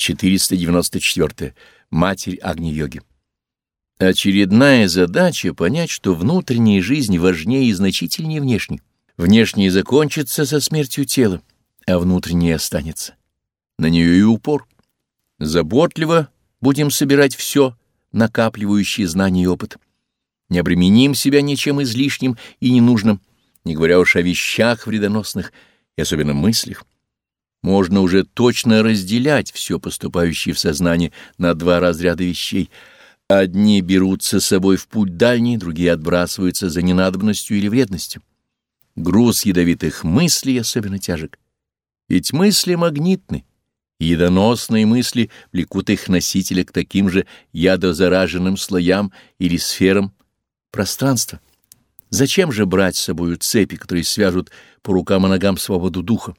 494. Матерь Агни-йоги. Очередная задача — понять, что внутренняя жизнь важнее и значительнее внешней. Внешняя закончится со смертью тела, а внутренняя останется. На нее и упор. Заботливо будем собирать все, накапливающие знания и опыт. Не обременим себя ничем излишним и ненужным, не говоря уж о вещах вредоносных и особенно мыслях. Можно уже точно разделять все поступающее в сознание на два разряда вещей. Одни берутся с собой в путь дальний, другие отбрасываются за ненадобностью или вредностью. Груз ядовитых мыслей особенно тяжек. Ведь мысли магнитны, Ядоносные мысли влекут их носителя к таким же ядозараженным слоям или сферам пространства. Зачем же брать с собою цепи, которые свяжут по рукам и ногам свободу духа?